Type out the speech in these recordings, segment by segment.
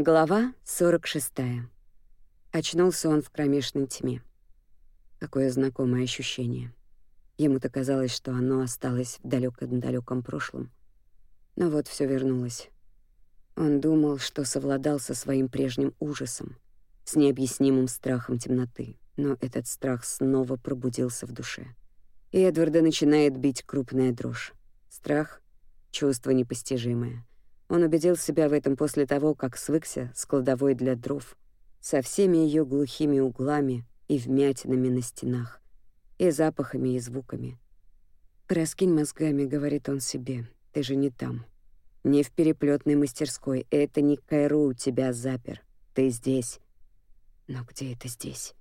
Глава 46. Очнулся он в кромешной тьме. Какое знакомое ощущение. Ему-то казалось, что оно осталось в далеком-далеком прошлом. Но вот все вернулось. Он думал, что совладал со своим прежним ужасом, с необъяснимым страхом темноты, но этот страх снова пробудился в душе. И Эдварда начинает бить крупная дрожь. Страх — чувство непостижимое. Он убедил себя в этом после того, как свыкся с кладовой для дров, со всеми ее глухими углами и вмятинами на стенах, и запахами и звуками. «Проскинь мозгами», — говорит он себе, — «ты же не там. Не в переплетной мастерской, это не Кайру тебя запер. Ты здесь». Но где это здесь?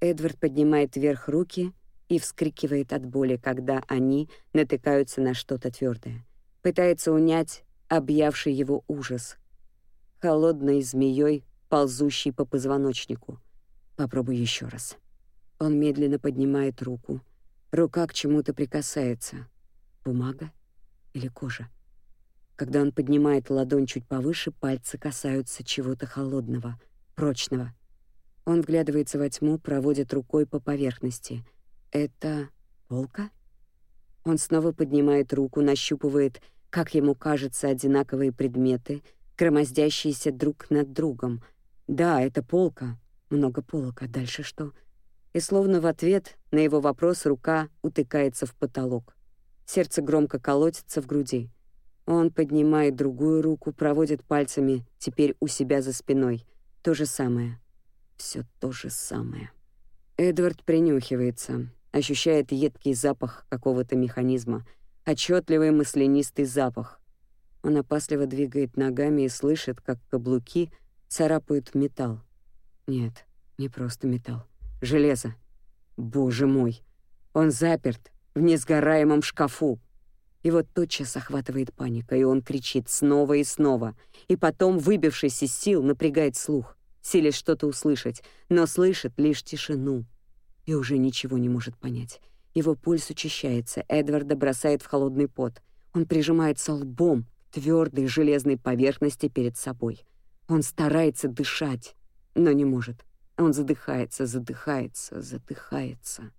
Эдвард поднимает вверх руки и вскрикивает от боли, когда они натыкаются на что-то твердое пытается унять объявший его ужас, холодной змеей, ползущей по позвоночнику. Попробуй еще раз. Он медленно поднимает руку. Рука к чему-то прикасается. Бумага или кожа? Когда он поднимает ладонь чуть повыше, пальцы касаются чего-то холодного, прочного. Он вглядывается во тьму, проводит рукой по поверхности. Это полка? Он снова поднимает руку, нащупывает, как ему кажется, одинаковые предметы, громоздящиеся друг над другом. Да, это полка. Много полок, а дальше что? И словно в ответ на его вопрос рука утыкается в потолок. Сердце громко колотится в груди. Он поднимает другую руку, проводит пальцами, теперь у себя за спиной. То же самое. Все то же самое. Эдвард принюхивается ощущает едкий запах какого-то механизма, отчетливый маслянистый запах. Он опасливо двигает ногами и слышит, как каблуки царапают металл. Нет, не просто металл. Железо. Боже мой! Он заперт в несгораемом шкафу. Его тотчас охватывает паника, и он кричит снова и снова, и потом, выбившись из сил, напрягает слух, силясь что-то услышать, но слышит лишь тишину — и уже ничего не может понять. Его пульс учащается, Эдварда бросает в холодный пот. Он прижимается лбом к твердой железной поверхности перед собой. Он старается дышать, но не может. Он задыхается, задыхается, задыхается.